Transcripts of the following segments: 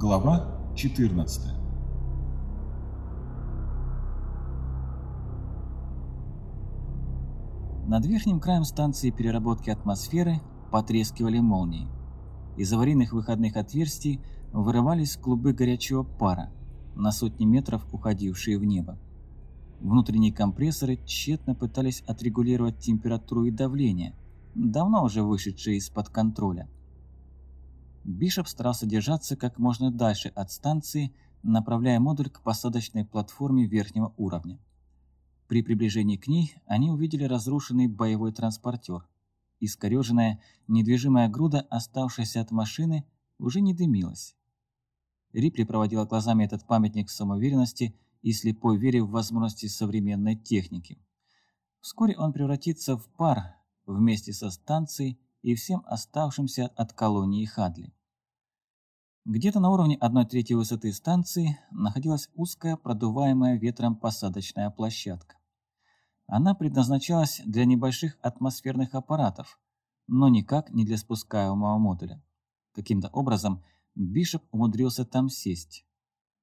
Глава 14 Над верхним краем станции переработки атмосферы потрескивали молнии. Из аварийных выходных отверстий вырывались клубы горячего пара, на сотни метров уходившие в небо. Внутренние компрессоры тщетно пытались отрегулировать температуру и давление, давно уже вышедшие из-под контроля. Бишоп старался держаться как можно дальше от станции, направляя модуль к посадочной платформе верхнего уровня. При приближении к ней они увидели разрушенный боевой транспортер. Искореженная, недвижимая груда, оставшаяся от машины, уже не дымилась. Рипли проводила глазами этот памятник самоуверенности и слепой вере в возможности современной техники. Вскоре он превратится в пар вместе со станцией и всем оставшимся от колонии Хадли. Где-то на уровне 1 трети высоты станции находилась узкая, продуваемая ветром посадочная площадка. Она предназначалась для небольших атмосферных аппаратов, но никак не для спускаемого модуля. Каким-то образом Бишоп умудрился там сесть.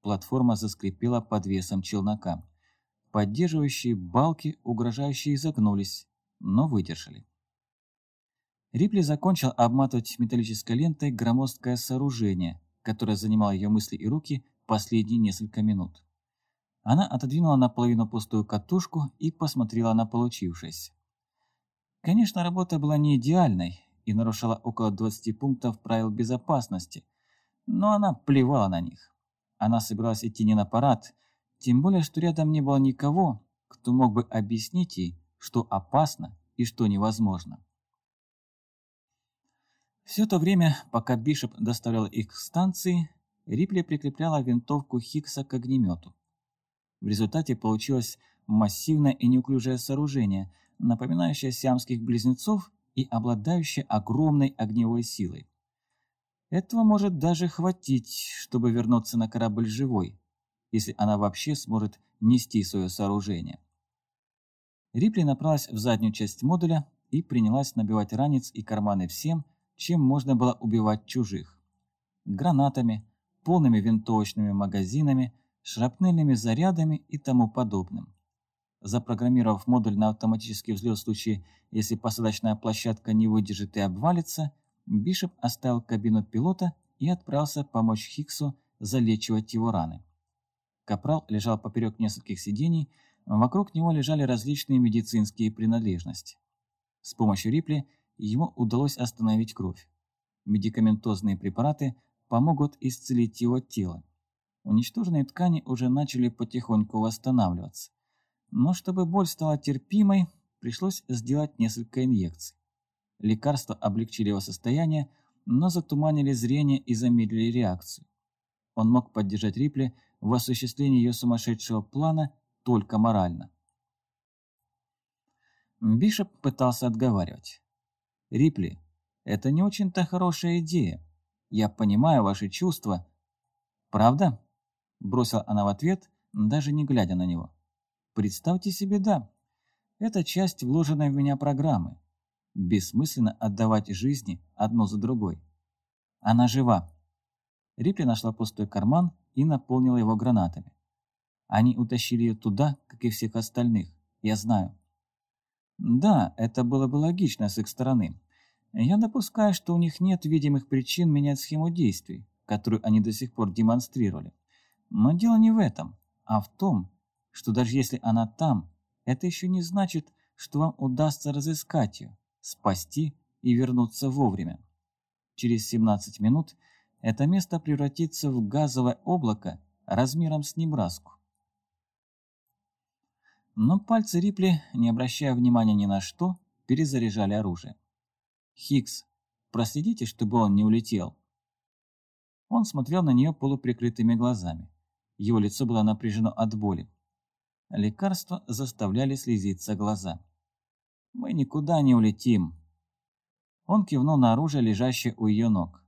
Платформа заскрипела под весом челнока. Поддерживающие балки угрожающе изогнулись, но выдержали. Рипли закончил обматывать металлической лентой громоздкое сооружение, которое занимало ее мысли и руки последние несколько минут. Она отодвинула наполовину пустую катушку и посмотрела на получившееся. Конечно, работа была не идеальной и нарушала около 20 пунктов правил безопасности, но она плевала на них. Она собиралась идти не на парад, тем более, что рядом не было никого, кто мог бы объяснить ей, что опасно и что невозможно. Все то время, пока Бишоп доставлял их к станции, Рипли прикрепляла винтовку Хиггса к огнемету. В результате получилось массивное и неуклюжее сооружение, напоминающее сиамских близнецов и обладающее огромной огневой силой. Этого может даже хватить, чтобы вернуться на корабль живой, если она вообще сможет нести свое сооружение. Рипли направилась в заднюю часть модуля и принялась набивать ранец и карманы всем, чем можно было убивать чужих. Гранатами, полными винтовочными магазинами, шрапнельными зарядами и тому подобным. Запрограммировав модуль на автоматический взлет в случае, если посадочная площадка не выдержит и обвалится, Бишоп оставил кабину пилота и отправился помочь Хиксу залечивать его раны. Капрал лежал поперек нескольких сидений, вокруг него лежали различные медицинские принадлежности. С помощью Рипли ему удалось остановить кровь. Медикаментозные препараты помогут исцелить его тело. Уничтоженные ткани уже начали потихоньку восстанавливаться. Но чтобы боль стала терпимой, пришлось сделать несколько инъекций. Лекарства облегчили его состояние, но затуманили зрение и замедлили реакцию. Он мог поддержать Рипли в осуществлении ее сумасшедшего плана только морально. Бишоп пытался отговаривать. Рипли, это не очень-то хорошая идея. Я понимаю ваши чувства. Правда? Бросила она в ответ, даже не глядя на него. Представьте себе, да. Это часть вложенной в меня программы. Бессмысленно отдавать жизни одну за другой. Она жива. Рипли нашла пустой карман и наполнила его гранатами. Они утащили ее туда, как и всех остальных. Я знаю. Да, это было бы логично с их стороны. Я допускаю, что у них нет видимых причин менять схему действий, которую они до сих пор демонстрировали. Но дело не в этом, а в том, что даже если она там, это еще не значит, что вам удастся разыскать ее, спасти и вернуться вовремя. Через 17 минут это место превратится в газовое облако размером с Небраску. Но пальцы Рипли, не обращая внимания ни на что, перезаряжали оружие. «Хикс, проследите, чтобы он не улетел». Он смотрел на нее полуприкрытыми глазами. Его лицо было напряжено от боли. Лекарства заставляли слезиться глаза. «Мы никуда не улетим». Он кивнул на оружие, лежащее у ее ног.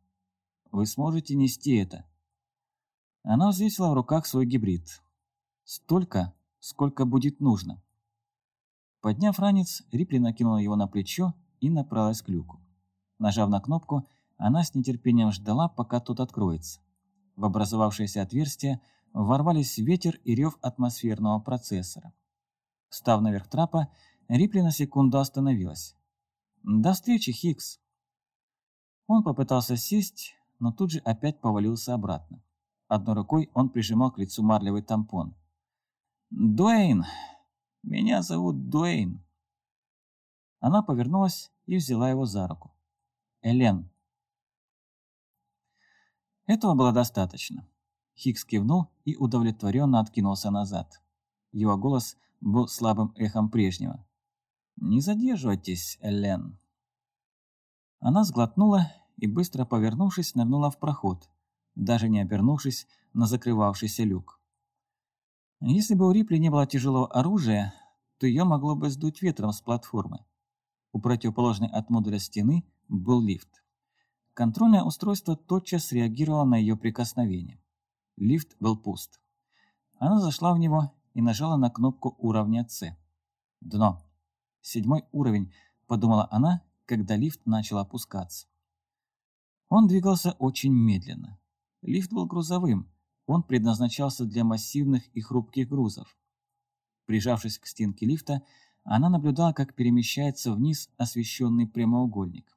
«Вы сможете нести это». Она взвесила в руках свой гибрид. «Столько, сколько будет нужно». Подняв ранец, Рипли накинула его на плечо и направилась к люку. Нажав на кнопку, она с нетерпением ждала, пока тот откроется. В образовавшееся отверстие ворвались ветер и рев атмосферного процессора. Встав наверх трапа, Рипли на секунду остановилась. «До встречи, Хикс!» Он попытался сесть, но тут же опять повалился обратно. Одной рукой он прижимал к лицу марлевый тампон. «Дуэйн! Меня зовут Дуэйн!» Она повернулась и взяла его за руку. «Элен!» Этого было достаточно. Хикс кивнул и удовлетворенно откинулся назад. Его голос был слабым эхом прежнего. «Не задерживайтесь, Элен!» Она сглотнула и, быстро повернувшись, нырнула в проход, даже не обернувшись на закрывавшийся люк. Если бы у Рипли не было тяжелого оружия, то ее могло бы сдуть ветром с платформы. У противоположной от модуля стены был лифт. Контрольное устройство тотчас реагировало на ее прикосновение. Лифт был пуст. Она зашла в него и нажала на кнопку уровня С. Дно. Седьмой уровень, подумала она, когда лифт начал опускаться. Он двигался очень медленно. Лифт был грузовым, он предназначался для массивных и хрупких грузов. Прижавшись к стенке лифта, она наблюдала, как перемещается вниз освещенный прямоугольник.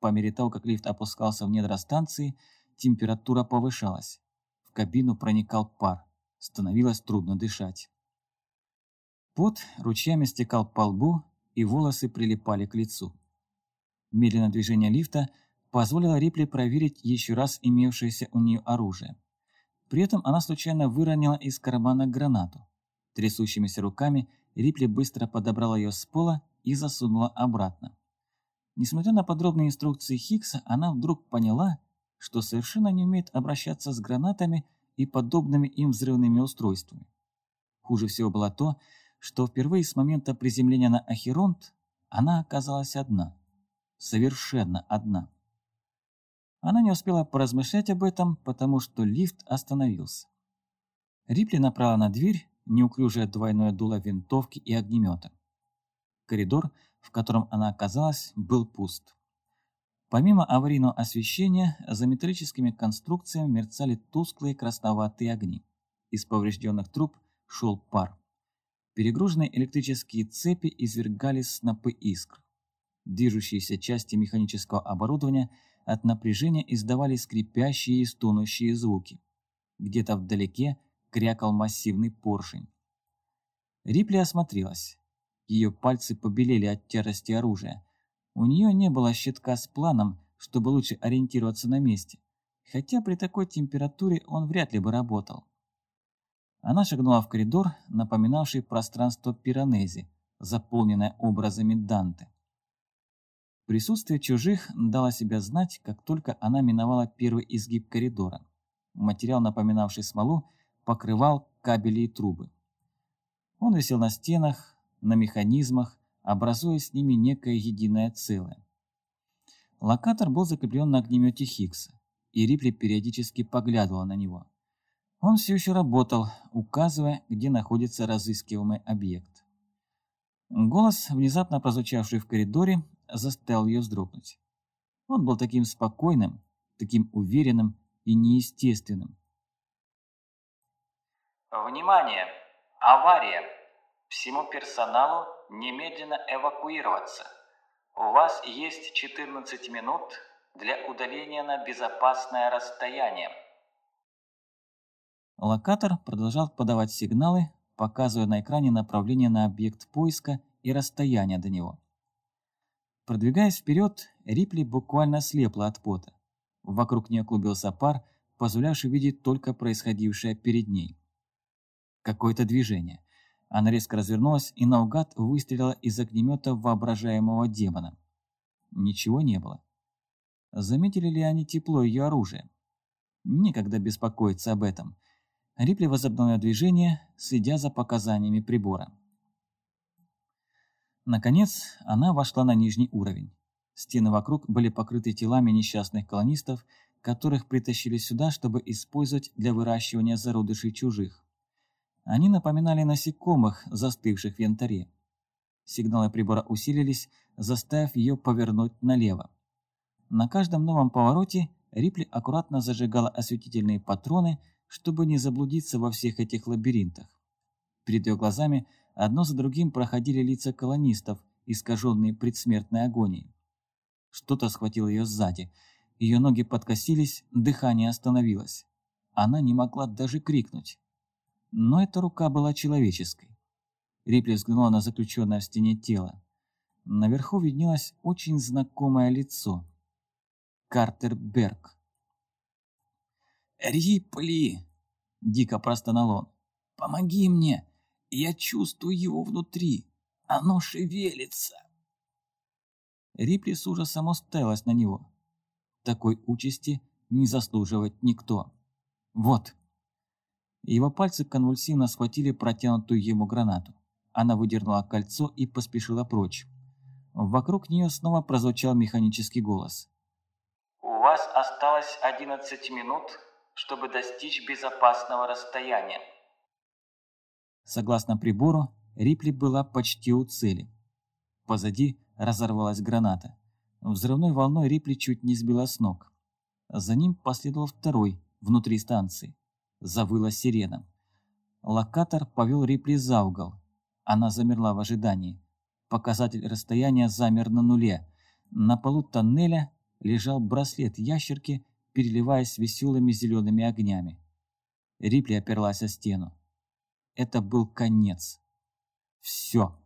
По мере того, как лифт опускался в недра станции, температура повышалась. В кабину проникал пар. Становилось трудно дышать. Пот ручьями стекал по лбу, и волосы прилипали к лицу. Медленное движение лифта позволило Рипли проверить еще раз имевшееся у нее оружие. При этом она случайно выронила из кармана гранату. Трясущимися руками Рипли быстро подобрала ее с пола и засунула обратно. Несмотря на подробные инструкции Хиггса, она вдруг поняла, что совершенно не умеет обращаться с гранатами и подобными им взрывными устройствами. Хуже всего было то, что впервые с момента приземления на Ахеронт она оказалась одна. Совершенно одна. Она не успела поразмышлять об этом, потому что лифт остановился. Рипли направила на дверь неуклюжее двойное дуло винтовки и огнемета. Коридор, в котором она оказалась, был пуст. Помимо аварийного освещения, за металлическими конструкциями мерцали тусклые красноватые огни. Из поврежденных труб шел пар. Перегруженные электрические цепи извергали снопы искр. Движущиеся части механического оборудования – от напряжения издавали скрипящие и стонущие звуки. Где-то вдалеке крякал массивный поршень. Рипли осмотрелась. Ее пальцы побелели от тяжести оружия. У нее не было щитка с планом, чтобы лучше ориентироваться на месте, хотя при такой температуре он вряд ли бы работал. Она шагнула в коридор, напоминавший пространство Пиранези, заполненное образами Данте. Присутствие чужих дало себя знать, как только она миновала первый изгиб коридора. Материал, напоминавший смолу, покрывал кабели и трубы. Он висел на стенах, на механизмах, образуя с ними некое единое целое. Локатор был закреплен на огнемете Хиггса, и Рипли периодически поглядывала на него. Он все еще работал, указывая, где находится разыскиваемый объект. Голос, внезапно прозвучавший в коридоре, заставил ее вздрогнуть. Он был таким спокойным, таким уверенным и неестественным. «Внимание! Авария! Всему персоналу немедленно эвакуироваться. У вас есть 14 минут для удаления на безопасное расстояние». Локатор продолжал подавать сигналы, показывая на экране направление на объект поиска и расстояние до него. Продвигаясь вперед, Рипли буквально слепла от пота. Вокруг нее клубился пар, позволявший видеть только происходившее перед ней. Какое-то движение. Она резко развернулась и наугад выстрелила из огнемета воображаемого демона. Ничего не было. Заметили ли они тепло ее оружия? Некогда беспокоиться об этом. Рипли возобновила движение, следя за показаниями прибора. Наконец, она вошла на нижний уровень. Стены вокруг были покрыты телами несчастных колонистов, которых притащили сюда, чтобы использовать для выращивания зародышей чужих. Они напоминали насекомых, застывших в янтаре. Сигналы прибора усилились, заставив ее повернуть налево. На каждом новом повороте Рипли аккуратно зажигала осветительные патроны, чтобы не заблудиться во всех этих лабиринтах. Перед ее глазами одно за другим проходили лица колонистов, искаженные предсмертной агонией. Что-то схватило ее сзади. Ее ноги подкосились, дыхание остановилось. Она не могла даже крикнуть. Но эта рука была человеческой. Рипли взглянула на заключенное в стене тело. Наверху виднелось очень знакомое лицо. Картер Берг. «Рипли!» – дико простонал он. «Помоги мне! Я чувствую его внутри! Оно шевелится!» Рипли с ужасом уставилась на него. Такой участи не заслуживает никто. «Вот!» Его пальцы конвульсивно схватили протянутую ему гранату. Она выдернула кольцо и поспешила прочь. Вокруг нее снова прозвучал механический голос. У вас осталось 11 минут, чтобы достичь безопасного расстояния. Согласно прибору, Рипли была почти у цели. Позади разорвалась граната. Взрывной волной Рипли чуть не сбила с ног. За ним последовал второй, внутри станции. Завыла сирена. Локатор повел Рипли за угол. Она замерла в ожидании. Показатель расстояния замер на нуле. На полу тоннеля лежал браслет ящерки, переливаясь веселыми зелеными огнями. Рипли оперлась о стену. Это был конец. Все.